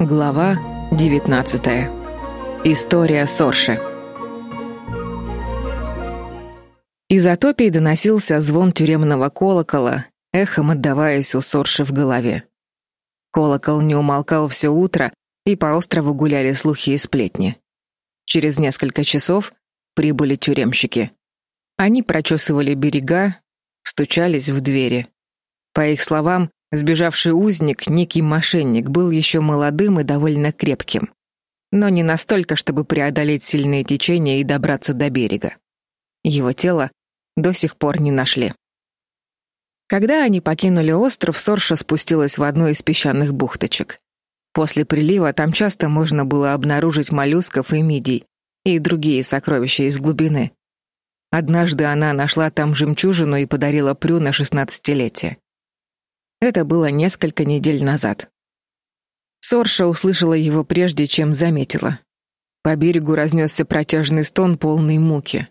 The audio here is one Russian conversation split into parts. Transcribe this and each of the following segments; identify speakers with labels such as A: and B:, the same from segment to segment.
A: Глава 19. История Сорши. Из Атопии доносился звон тюремного колокола, эхом отдаваясь у Сорши в голове. Колокол не умолкал все утро, и по острову гуляли слухи и сплетни. Через несколько часов прибыли тюремщики. Они прочесывали берега, стучались в двери. По их словам, Сбежавший узник, некий мошенник, был еще молодым и довольно крепким. Но не настолько, чтобы преодолеть сильные течения и добраться до берега. Его тело до сих пор не нашли. Когда они покинули остров, Сорша спустилась в одну из песчаных бухточек. После прилива там часто можно было обнаружить моллюсков и мидий и другие сокровища из глубины. Однажды она нашла там жемчужину и подарила Прю на шестнадцатилетие. Это было несколько недель назад. Сорша услышала его прежде, чем заметила. По берегу разнесся протяжный стон, полный муки.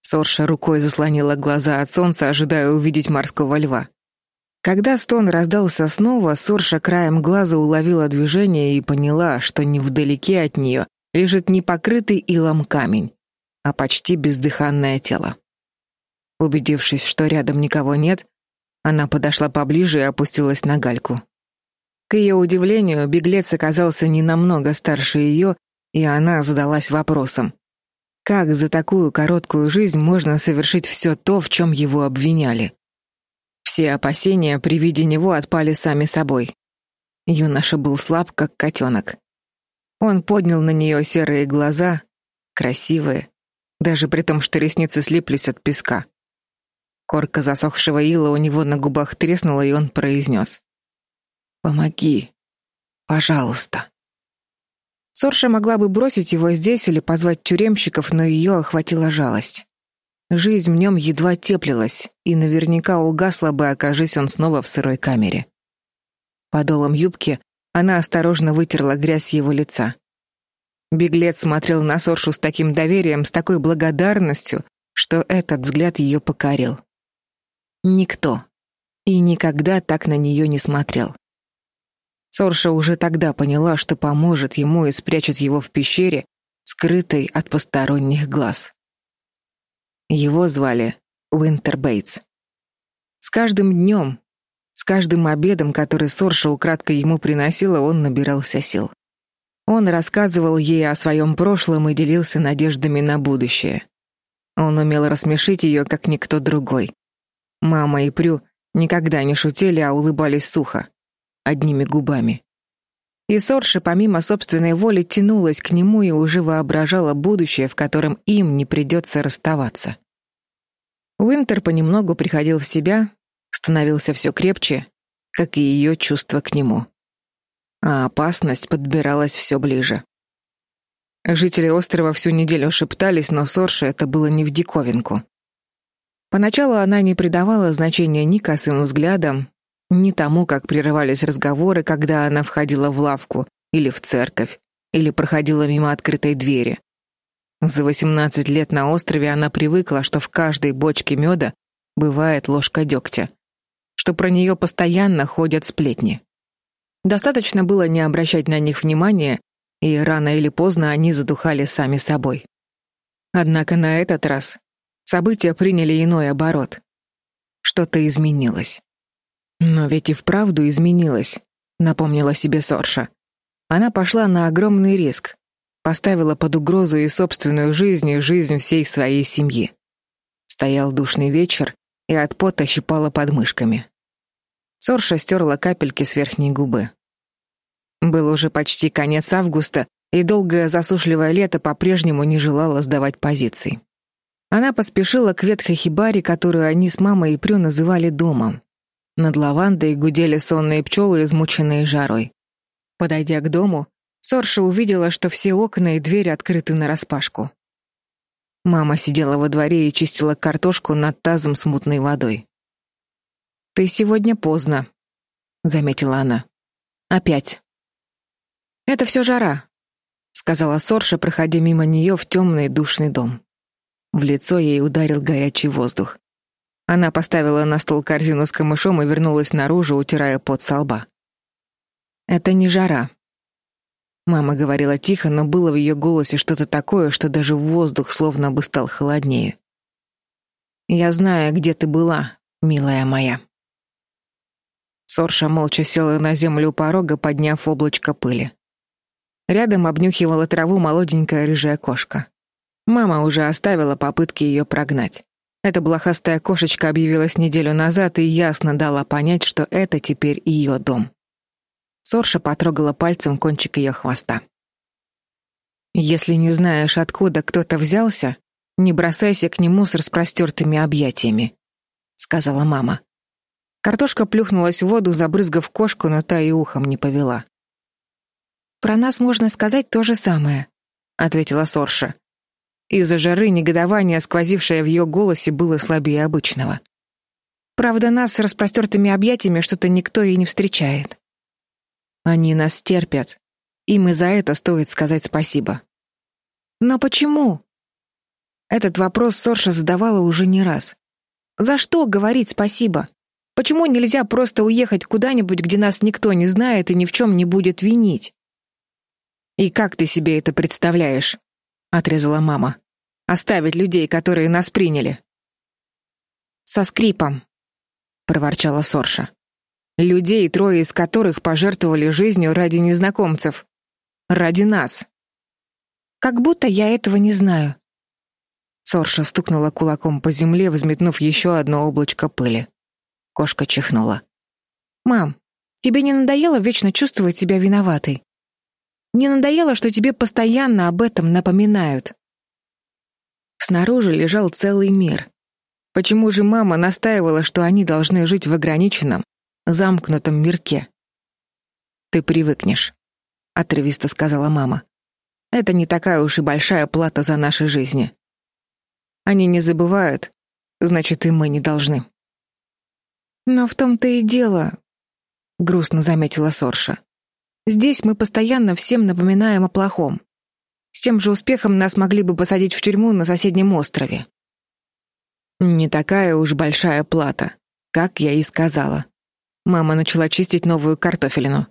A: Сорша рукой заслонила глаза от солнца, ожидая увидеть морского льва. Когда стон раздался снова, Сорша краем глаза уловила движение и поняла, что невдалеке от нее лежит не покрытый илом камень, а почти бездыханное тело. Убедившись, что рядом никого нет, она подошла поближе и опустилась на гальку. К ее удивлению, беглец оказался не намного старше ее, и она задалась вопросом: как за такую короткую жизнь можно совершить все то, в чем его обвиняли? Все опасения при виде него отпали сами собой. Юноша был слаб, как котенок. Он поднял на нее серые глаза, красивые, даже при том, что ресницы слиплись от песка. Корка засохшего ила у него на губах треснула, и он произнес. «Помоги. Пожалуйста». Сорша могла бы бросить его здесь или позвать тюремщиков, но ее охватила жалость. Жизнь в нем едва теплилась, и наверняка угасла бы, окажись он снова в сырой камере. Подолом юбки она осторожно вытерла грязь его лица. Беглец смотрел на Соршу с таким доверием, с такой благодарностью, что этот взгляд ее покорил. Никто. И никогда так на нее не смотрел. Сорша уже тогда поняла, что поможет ему и спрячет его в пещере, скрытой от посторонних глаз. Его звали Уинтер Бейтс. С каждым днем, с каждым обедом, который Сорша украдкой ему приносила, он набирался сил. Он рассказывал ей о своем прошлом и делился надеждами на будущее. Он умел рассмешить ее, как никто другой. Мама и Прю никогда не шутили, а улыбались сухо, одними губами. И Сорша, помимо собственной воли, тянулась к нему и уже воображала будущее, в котором им не придется расставаться. Уинтер понемногу приходил в себя, становился все крепче, как и ее чувство к нему. А опасность подбиралась все ближе. Жители острова всю неделю шептались, но Сорше это было не в диковинку. Поначалу она не придавала значения ни косым взглядам, ни тому, как прерывались разговоры, когда она входила в лавку или в церковь, или проходила мимо открытой двери. За 18 лет на острове она привыкла, что в каждой бочке меда бывает ложка дегтя, что про нее постоянно ходят сплетни. Достаточно было не обращать на них внимания, и рано или поздно они задухали сами собой. Однако на этот раз События приняли иной оборот. Что-то изменилось. Но ведь и вправду изменилось, напомнила себе Сорша. Она пошла на огромный риск, поставила под угрозу и собственную жизнь, и жизнь всей своей семьи. Стоял душный вечер, и от пота щипала подмышками. Сорша стерла капельки с верхней губы. Был уже почти конец августа, и долгое засушливое лето по-прежнему не желало сдавать позиций. Она поспешила к ветхой хибаре, которую они с мамой и Прю называли домом. Над лавандой гудели сонные пчелы, измученные жарой. Подойдя к дому, Сорша увидела, что все окна и двери открыты нараспашку. Мама сидела во дворе и чистила картошку над тазом с мутной водой. «Ты сегодня поздно», — заметила она. «Опять». «Это все жара», — сказала Сорша, проходя мимо нее в темный душный дом. В лицо ей ударил горячий воздух. Она поставила на стол корзину с камышом и вернулась наружу, утирая пот со лба. «Это не жара», Мама говорила тихо, но было в ее голосе что-то такое, что даже воздух словно бы стал холоднее. «Я знаю, где ты была, милая моя». Сорша молча села на землю у порога, подняв облачко пыли. Рядом обнюхивала траву молоденькая рыжая кошка. Мама уже оставила попытки ее прогнать. Эта блохастая кошечка объявилась неделю назад и ясно дала понять, что это теперь ее дом. Сорша потрогала пальцем кончик ее хвоста. «Если не знаешь, откуда кто-то взялся, не бросайся к нему с распростертыми объятиями», — сказала мама. Картошка плюхнулась в воду, забрызгав кошку, но та и ухом не повела. «Про нас можно сказать то же самое», — ответила Сорша. Из-за жары негодование, сквозившее в ее голосе, было слабее обычного. «Правда, нас с распростертыми объятиями что-то никто и не встречает». Они нас терпят. Им и за это стоит сказать спасибо. Но почему? Этот вопрос Сорша задавала уже не раз. За что говорить спасибо? Почему нельзя просто уехать куда-нибудь, где нас никто не знает и ни в чем не будет винить? И как ты себе это представляешь? Отрезала мама. Оставить людей, которые нас приняли. Со скрипом, проворчала Сорша. Людей, трое из которых пожертвовали жизнью ради незнакомцев. Ради нас. Как будто я этого не знаю. Сорша стукнула кулаком по земле, взметнув еще одно облачко пыли. Кошка чихнула. «Мам, тебе не надоело вечно чувствовать себя виноватой? Не надоело, что тебе постоянно об этом напоминают?» Снаружи лежал целый мир. Почему же мама настаивала, что они должны жить в ограниченном, замкнутом мирке. Ты привыкнешь, отрывисто сказала мама. Это не такая уж и большая плата за наши жизни. Они не забывают, значит, и мы не должны. Но в том-то и дело, грустно заметила Сорша. Здесь мы постоянно всем напоминаем о плохом. С тем же успехом нас могли бы посадить в тюрьму на соседнем острове. Не такая уж большая плата, как я и сказала. Мама начала чистить новую картофелину.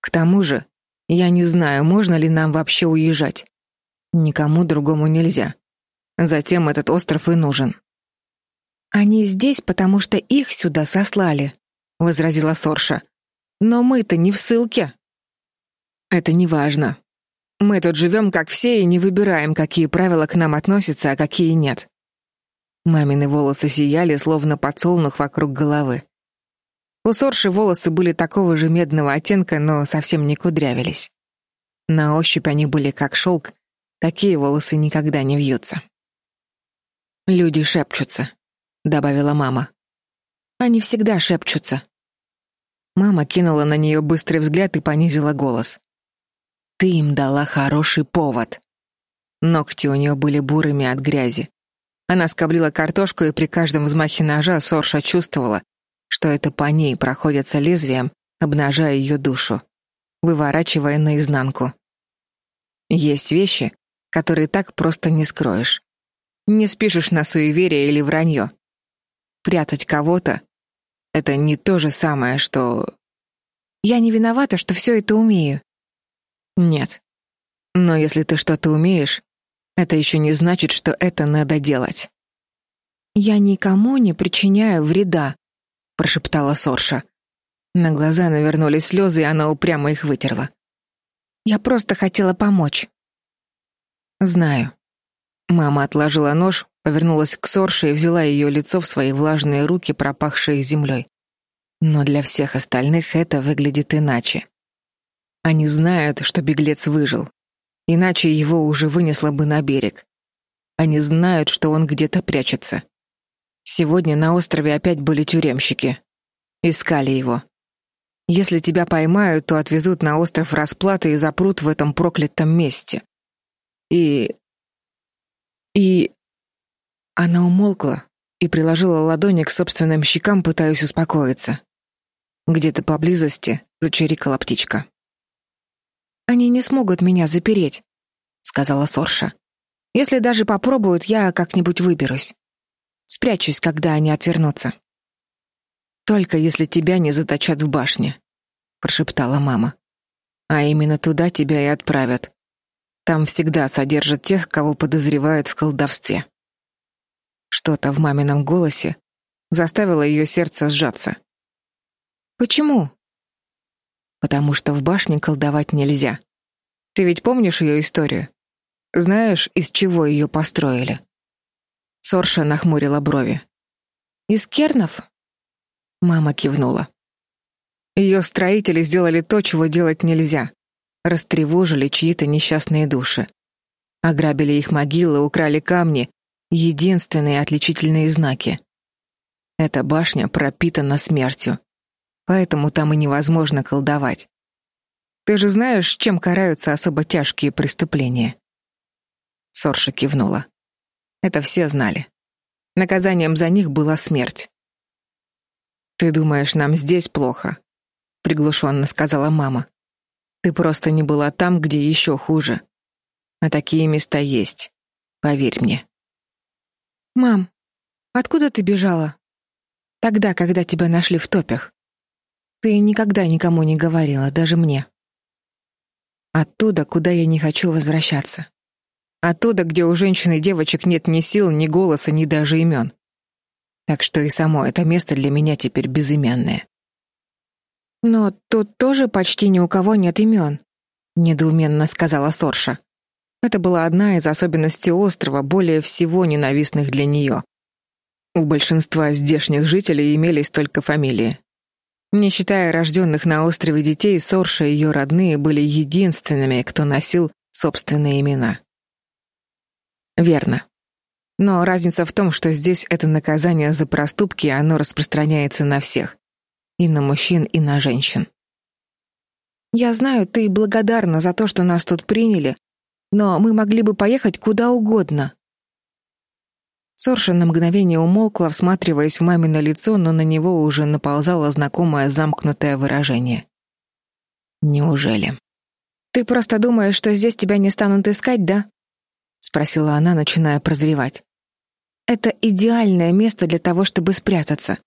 A: К тому же, я не знаю, можно ли нам вообще уезжать. Никому другому нельзя. Затем этот остров и нужен. Они здесь, потому что их сюда сослали, возразила Сорша. Но мы-то не в ссылке. Это не важно. Мы тут живем как все и не выбираем, какие правила к нам относятся, а какие нет. Мамины волосы сияли, словно подсолнух вокруг головы. У Сорши волосы были такого же медного оттенка, но совсем не кудрявились. На ощупь они были как шелк, такие волосы никогда не вьются. «Люди шепчутся», — добавила мама. «Они всегда шепчутся». Мама кинула на нее быстрый взгляд и понизила голос. «Ты им дала хороший повод». Ногти у нее были бурыми от грязи. Она скоблила картошку, и при каждом взмахе ножа Сорша чувствовала, что это по ней проходятся лезвием, обнажая ее душу, выворачивая наизнанку. Есть вещи, которые так просто не скроешь. Не спишешь на суеверие или вранье. Прятать кого-то — это не то же самое, что... Я не виновата, что все это умею. Нет. Но если ты что-то умеешь, это еще не значит, что это надо делать. Я никому не причиняю вреда, прошептала Сорша. На глаза навернулись слезы, и она упрямо их вытерла. Я просто хотела помочь. Знаю. Мама отложила нож, повернулась к Сорше и взяла ее лицо в свои влажные руки, пропахшие землей. Но для всех остальных это выглядит иначе. Они знают, что беглец выжил. Иначе его уже вынесло бы на берег. Они знают, что он где-то прячется. Сегодня на острове опять были тюремщики. Искали его. Если тебя поймают, то отвезут на остров расплаты и запрут в этом проклятом месте. И... И... Она умолкла и приложила ладони к собственным щекам, пытаясь успокоиться. Где-то поблизости зачирикала птичка. «Они не смогут меня запереть», — сказала Сорша. «Если даже попробуют, я как-нибудь выберусь». Спрячусь, когда они отвернутся. Только если тебя не заточат в башне, прошептала мама. А именно туда тебя и отправят. Там всегда содержат тех, кого подозревают в колдовстве. Что-то в мамином голосе заставило ее сердце сжаться. Почему? Потому что в башне колдовать нельзя. Ты ведь помнишь ее историю? Знаешь, из чего ее построили? Сорша нахмурила брови. Из кернов? Мама кивнула. Ее строители сделали то, чего делать нельзя. Растревожили чьи-то несчастные души. Ограбили их могилы, украли камни, единственные отличительные знаки. Эта башня пропитана смертью. Поэтому там и невозможно колдовать. Ты же знаешь, чем караются особо тяжкие преступления. Сорша кивнула. Это все знали. Наказанием за них была смерть. Ты думаешь, нам здесь плохо? приглушенно сказала мама. Ты просто не была там, где еще хуже. А такие места есть. Поверь мне. Мам, откуда ты бежала? Тогда, когда тебя нашли в топях. Ты никогда никому не говорила, даже мне. Оттуда, куда я не хочу возвращаться. Оттуда, где у женщин и девочек нет ни сил, ни голоса, ни даже имен. Так что и само это место для меня теперь безымянное. «Но тут тоже почти ни у кого нет имен», — недоуменно сказала Сорша. Это была одна из особенностей острова, более всего ненавистных для нее. У большинства здешних жителей имелись только фамилии. Не считая рожденных на острове детей, Сорша и ее родные были единственными, кто носил собственные имена. Верно. Но разница в том, что здесь это наказание за проступки, оно распространяется на всех. И на мужчин, и на женщин. Я знаю, ты благодарна за то, что нас тут приняли, но мы могли бы поехать куда угодно. Сорша на мгновение умолкла, всматриваясь в мамино лицо, но на него уже наползало знакомое замкнутое выражение. Неужели? Ты просто думаешь, что здесь тебя не станут искать, да? спросила она, начиная прозревать. Это идеальное место для того, чтобы спрятаться.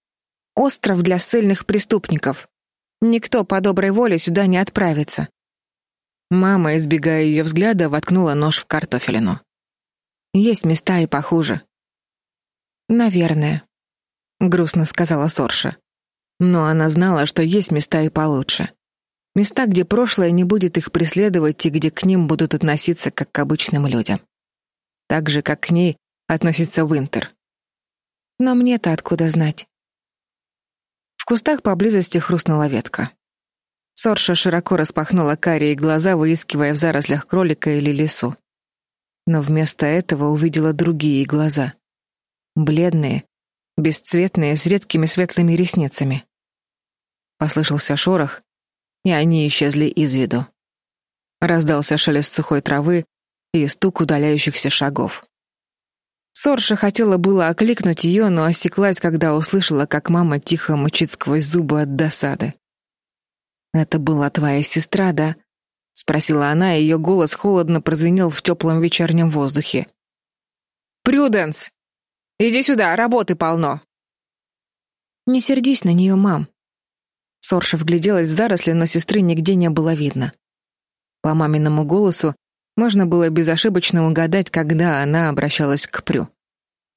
A: Остров для ссыльных преступников. Никто по доброй воле сюда не отправится. Мама, избегая ее взгляда, воткнула нож в картофелину. Есть места и похуже. Наверное, грустно сказала Сорша. Но она знала, что есть места и получше. Места, где прошлое не будет их преследовать и где к ним будут относиться как к обычным людям. Так же, как к ней относится Винтер. Но мне-то откуда знать? кустах поблизости хрустнула ветка. Сорша широко распахнула карие глаза, выискивая в зарослях кролика или лису. Но вместо этого увидела другие глаза. Бледные, бесцветные, с редкими светлыми ресницами. Послышался шорох, и они исчезли из виду. Раздался шелест сухой травы и стук удаляющихся шагов. Сорша хотела было окликнуть ее, но осеклась, когда услышала, как мама тихо мычит сквозь зубы от досады. «Это была твоя сестра, да?» — спросила она, и ее голос холодно прозвенел в теплом вечернем воздухе. «Прюденс! Иди сюда, работы полно!» «Не сердись на нее, мам!» Сорша вгляделась в заросли, но сестры нигде не было видно. По маминому голосу можно было безошибочно угадать, когда она обращалась к Прю.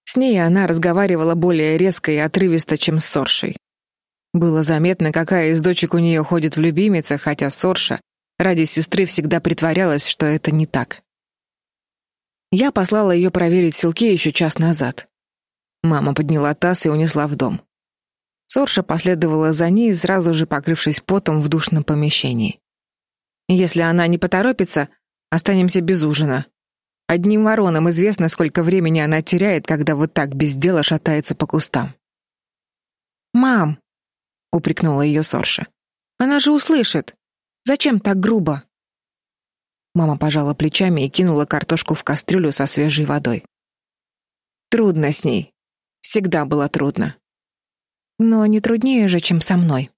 A: С ней она разговаривала более резко и отрывисто, чем с Соршей. Было заметно, какая из дочек у нее ходит в любимице, хотя Сорша ради сестры всегда притворялась, что это не так. Я послала ее проверить селки еще час назад. Мама подняла таз и унесла в дом. Сорша последовала за ней, сразу же покрывшись потом в душном помещении. Если она не поторопится, Останемся без ужина. Одним воронам известно, сколько времени она теряет, когда вот так без дела шатается по кустам. «Мам!» — упрекнула ее Сорша. «Она же услышит! Зачем так грубо?» Мама пожала плечами и кинула картошку в кастрюлю со свежей водой. Трудно с ней. Всегда было трудно. Но не труднее же, чем со мной.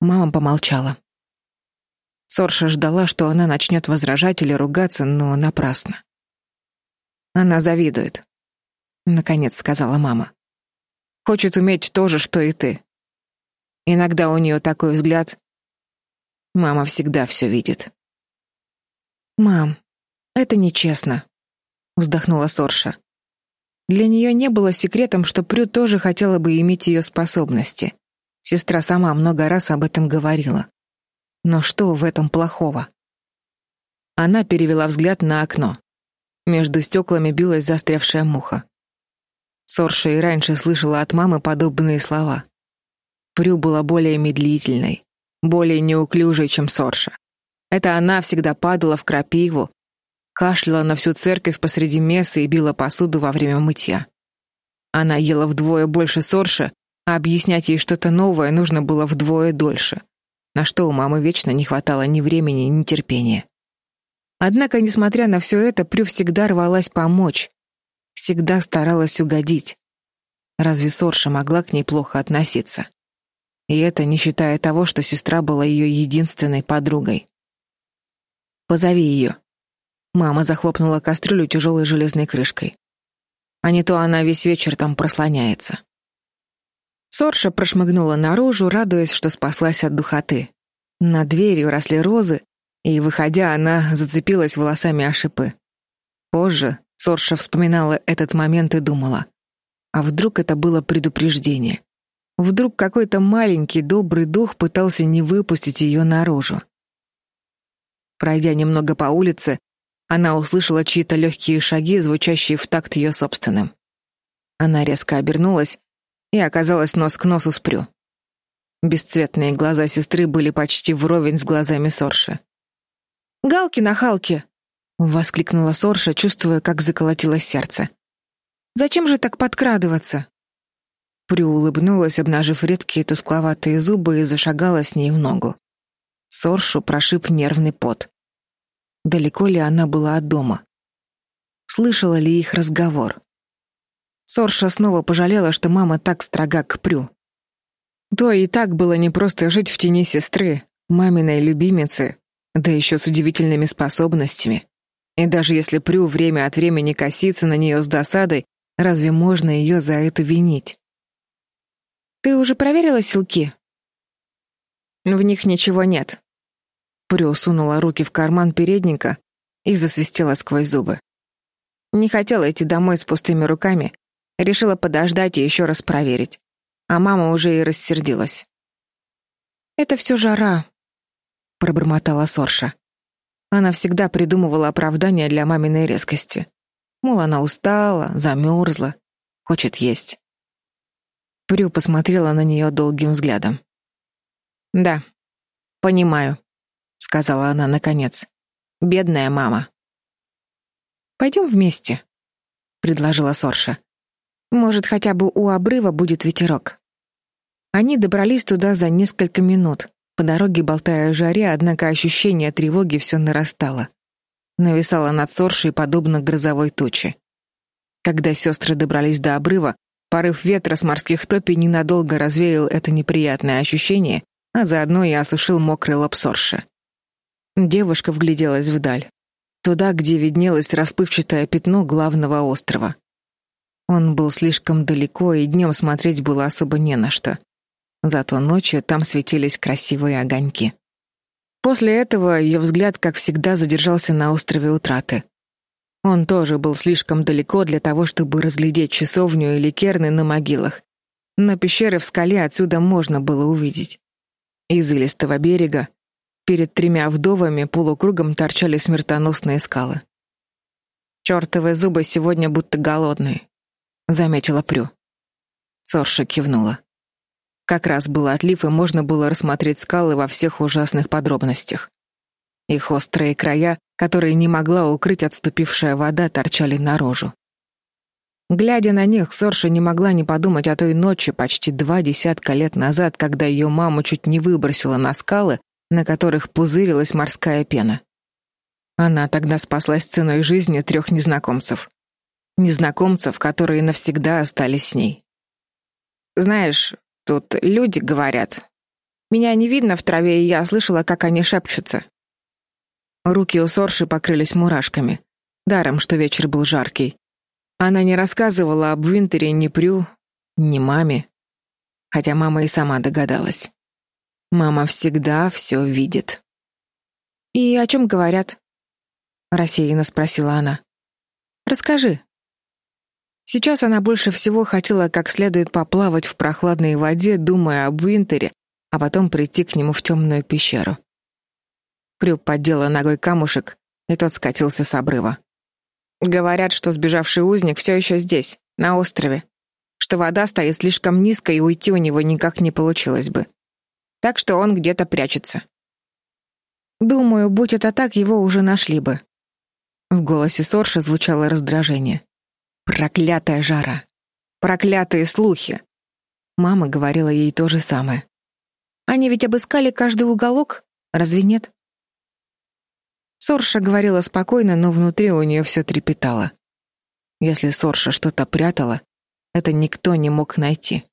A: Мама помолчала. Сорша ждала, что она начнет возражать или ругаться, но напрасно. Она завидует, наконец сказала мама. Хочет уметь то же, что и ты. Иногда у нее такой взгляд. Мама всегда все видит. «Мам, это нечестно», — вздохнула Сорша. Для нее не было секретом, что Прю тоже хотела бы иметь ее способности. Сестра сама много раз об этом говорила. Но что в этом плохого? Она перевела взгляд на окно. Между стеклами билась застрявшая муха. Сорша и раньше слышала от мамы подобные слова. Прю была более медлительной, более неуклюжей, чем Сорша. Это она всегда падала в крапиву, кашляла на всю церковь посреди мессы и била посуду во время мытья. Она ела вдвое больше Сорша, а объяснять ей что-то новое нужно было вдвое дольше, на что у мамы вечно не хватало ни времени, ни терпения. Однако, несмотря на все это, Прю всегда рвалась помочь, всегда старалась угодить. Разве Сорша могла кней плохо относиться? И это не считая того, что сестра была ее единственной подругой. Позови ее». Мама захлопнула кастрюлю тяжелой железной крышкой. А не то она весь вечер там прослоняется. Сорша прошмыгнула наружу, радуясь, что спаслась от духоты. Над дверью росли розы, и, выходя, она зацепилась волосами о шипы. Позже Сорша вспоминала этот момент и думала, а вдруг это было предупреждение? Вдруг какой-то маленький добрый дух пытался не выпустить ее наружу? Пройдя немного по улице, она услышала чьи-то легкие шаги, звучащие в такт ее собственным. Она резко обернулась и оказалась нос к носу с Прю. Бесцветные глаза сестры были почти вровень с глазами Сорши. «Галки на Халке!» — воскликнула Сорша, чувствуя, как заколотилось сердце. «Зачем же так подкрадываться?» Прю улыбнулась, обнажив редкие тускловатые зубы, и зашагала с ней в ногу. Соршу прошиб нервный пот. Далеко ли она была от дома? Слышала ли их разговор? Сорша снова пожалела, что мама так строга к Прю. То и так было непросто жить в тени сестры, маминой любимицы, да еще с удивительными способностями. И даже если Прю время от времени косится на нее с досадой, разве можно ее за это винить? «Ты уже проверила силки?» «В них ничего нет», Прю сунула руки в карман передника и засвистела сквозь зубы. Не хотела идти домой с пустыми руками, решила подождать и еще раз проверить. А мама уже и рассердилась. «Это все жара», — пробормотала Сорша. Она всегда придумывала оправдания для маминой резкости. Мол, она устала, замерзла, хочет есть. Прю посмотрела на нее долгим взглядом. «Да, понимаю», сказала она наконец. Бедная мама. Пойдем вместе, предложила Сорша. Может, хотя бы у обрыва будет ветерок. Они добрались туда за несколько минут, по дороге болтая о жаре, однако ощущение тревоги все нарастало. Нависало над Соршей подобно грозовой туче. Когда сестры добрались до обрыва, порыв ветра с морских топий ненадолго развеял это неприятное ощущение, а заодно и осушил мокрый лоб Сорши. Девушка вгляделась вдаль, туда, где виднелось расплывчатое пятно главного острова. Он был слишком далеко, и днем смотреть было особо не на что. Зато ночью там светились красивые огоньки. После этого ее взгляд, как всегда, задержался на острове Утраты. Он тоже был слишком далеко для того, чтобы разглядеть часовню или керны на могилах. Но пещеры в скале отсюда можно было увидеть. Из илистого берега Перед тремя вдовами полукругом торчали смертоносные скалы. «Чёртовы зубы сегодня будто голодные», — заметила Прю. Сорша кивнула. Как раз был отлив, и можно было рассмотреть скалы во всех ужасных подробностях. Их острые края, которые не могла укрыть отступившая вода, торчали наружу. Глядя на них, Сорша не могла не подумать о той ночи почти два десятка лет назад, когда ее маму чуть не выбросила на скалы, на которых пузырилась морская пена. Она тогда спаслась ценой жизни трех незнакомцев. Незнакомцев, которые навсегда остались с ней. Знаешь, тут люди говорят. Меня не видно в траве, и я слышала, как они шепчутся. Руки у Сорши покрылись мурашками. Даром, что вечер был жаркий. Она не рассказывала об Винтере ни Прю, ни маме. Хотя мама и сама догадалась. Мама всегда все видит. «И о чем говорят?» — рассеянно спросила она. «Расскажи». Сейчас она больше всего хотела как следует поплавать в прохладной воде, думая об Винтере, а потом прийти к нему в темную пещеру. Прю поддела ногой камушек, и тот скатился с обрыва. Говорят, что сбежавший узник все еще здесь, на острове, что вода стоит слишком низко, и уйти у него никак не получилось бы. Так что он где-то прячется. Думаю, будь это так, его уже нашли бы. В голосе Сорша звучало раздражение. Проклятая жара. Проклятые слухи. Мама говорила ей то же самое. Они ведь обыскали каждый уголок, разве нет? Сорша говорила спокойно, но внутри у нее все трепетало. Если Сорша что-то прятала, это никто не мог найти.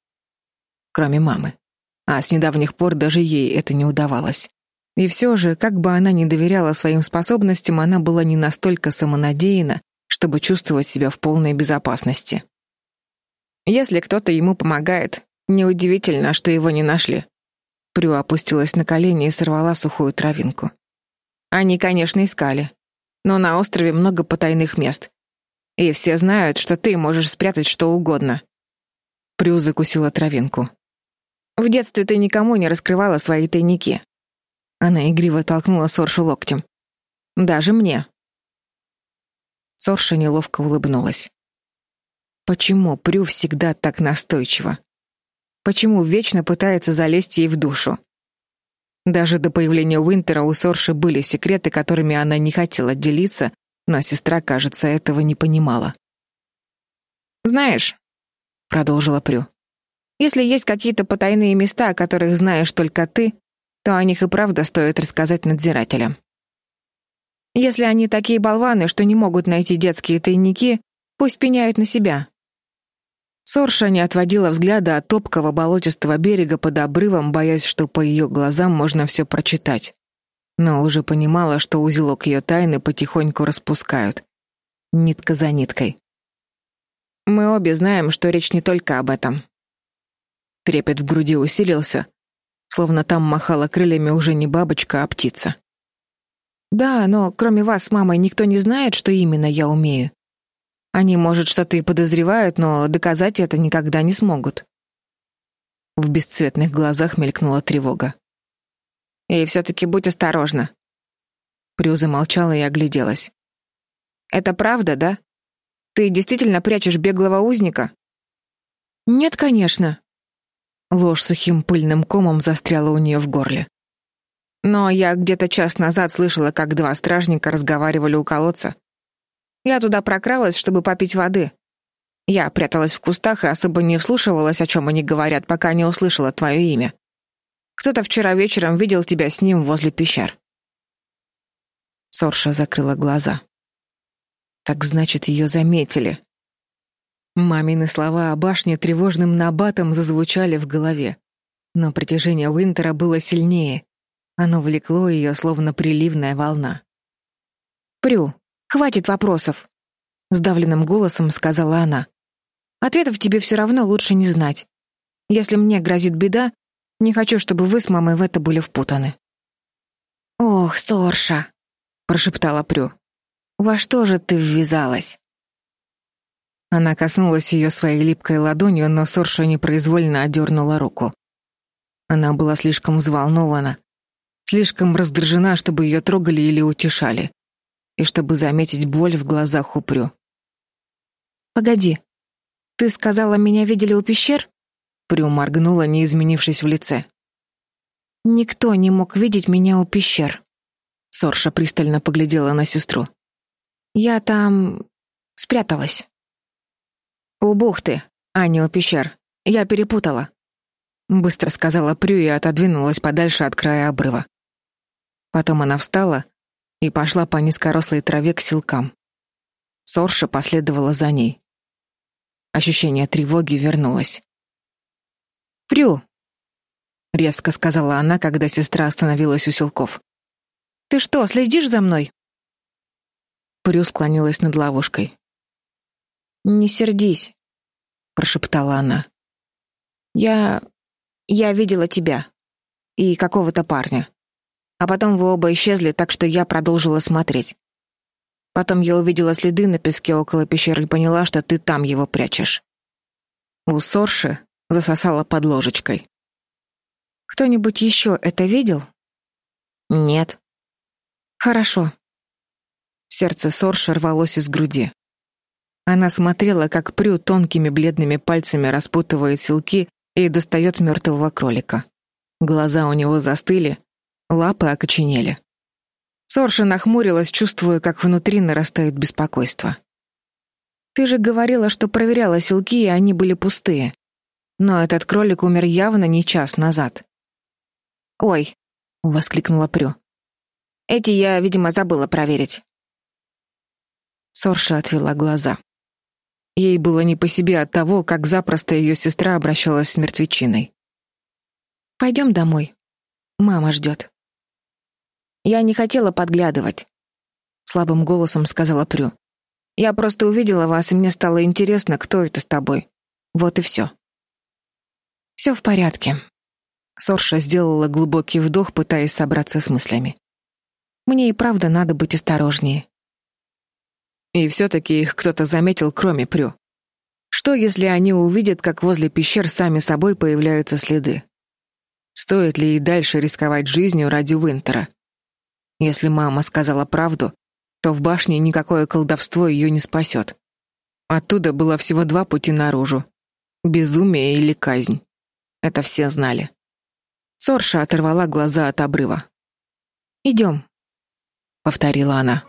A: Кроме мамы. А с недавних пор даже ей это не удавалось. И все же, как бы она ни доверяла своим способностям, она была не настолько самонадеяна, чтобы чувствовать себя в полной безопасности. Если кто-то ему помогает, неудивительно, что его не нашли. Прю опустилась на колени и сорвала сухую травинку. Они, конечно, искали. Но на острове много потайных мест. И все знают, что ты можешь спрятать что угодно. Прю закусила травинку. В детстве ты никому не раскрывала свои тайники. Она игриво толкнула Соршу локтем. Даже мне. Сорша неловко улыбнулась. Почему Прю всегда так настойчива? Почему вечно пытается залезть ей в душу? Даже до появления Уинтера у Сорши были секреты, которыми она не хотела делиться, но сестра, кажется, этого не понимала. «Знаешь», — продолжила Прю, «если есть какие-то потайные места, о которых знаешь только ты, то о них и правда стоит рассказать надзирателям. Если они такие болваны, что не могут найти детские тайники, пусть пеняют на себя. Сорша не отводила взгляда от топкого болотистого берега под обрывом, боясь, что по ее глазам можно все прочитать. Но уже понимала, что узелок ее тайны потихоньку распускают. Нитка за ниткой. Мы обе знаем, что речь не только об этом. Трепет в груди усилился, словно там махала крыльями уже не бабочка, а птица. Да, но кроме вас с мамой никто не знает, что именно я умею. Они, может, что-то и подозревают, но доказать это никогда не смогут. В бесцветных глазах мелькнула тревога. И все-таки будь осторожна. Прю замолчала и огляделась. Это правда, да? Ты действительно прячешь беглого узника? Нет, конечно. Ложь сухим пыльным комом застряла у нее в горле. Но я где-то час назад слышала, как два стражника разговаривали у колодца. Я туда прокралась, чтобы попить воды. Я пряталась в кустах и особо не вслушивалась, о чем они говорят, пока не услышала твое имя. Кто-то вчера вечером видел тебя с ним возле пещер. Сорша закрыла глаза. Так значит, ее заметили. Мамины слова о башне тревожным набатом зазвучали в голове. Но притяжение Уинтера было сильнее. Оно влекло ее, словно приливная волна. «Прю, Хватит вопросов, сдавленным голосом сказала она. Ответов тебе все равно лучше не знать. Если мне грозит беда, не хочу, чтобы вы с мамой в это были впутаны. Ох, Сторша, прошептала Прю. Во что же ты ввязалась? Она коснулась ее своей липкой ладонью, но Сорша непроизвольно отдернула руку. Она была слишком взволнована, слишком раздражена, чтобы ее трогали или утешали и чтобы заметить боль в глазах упрю. «Погоди, ты сказала, меня видели у пещер?» Прю моргнула, не изменившись в лице. «Никто не мог видеть меня у пещер». Сорша пристально поглядела на сестру. «Я там... спряталась». «У бухты, а не у пещер. Я перепутала», — быстро сказала Прю и отодвинулась подальше от края обрыва. Потом она встала и пошла по низкорослой траве к силкам. Сорша последовала за ней. Ощущение тревоги вернулось. «Прю!» — резко сказала она, когда сестра остановилась у силков. «Ты что, следишь за мной?» Прю склонилась над ловушкой. «Не сердись», — прошептала она. «Я... я видела тебя и какого-то парня. А потом вы оба исчезли, так что я продолжила смотреть. Потом я увидела следы на песке около пещеры и поняла, что ты там его прячешь. У Сорши засосала под ложечкой. Кто-нибудь еще это видел? Нет. Хорошо. Сердце Сорши рвалось из груди. Она смотрела, как Прю тонкими бледными пальцами распутывает силки и достает мертвого кролика. Глаза у него застыли, лапы окоченели. Сорша нахмурилась, чувствуя, как внутри нарастает беспокойство. «Ты же говорила, что проверяла селки, и они были пустые. Но этот кролик умер явно не час назад». «Ой!» — воскликнула Прю. «Эти я, видимо, забыла проверить». Сорша отвела глаза. Ей было не по себе от того, как запросто ее сестра обращалась с мертвечиной. «Пойдем домой. Мама ждет». Я не хотела подглядывать, слабым голосом сказала Прю. Я просто увидела вас, и мне стало интересно, кто это с тобой. Вот и все. «Все в порядке. Сорша сделала глубокий вдох, пытаясь собраться с мыслями. Мне и правда надо быть осторожнее. И все таки их кто-то заметил, кроме Прю. Что, если они увидят, как возле пещер сами собой появляются следы? Стоит ли и дальше рисковать жизнью ради Уинтера? Если мама сказала правду, то в башне никакое колдовство ее не спасет. Оттуда было всего два пути наружу: безумие или казнь. Это все знали. Сорша оторвала глаза от обрыва. «Идем», — повторила она.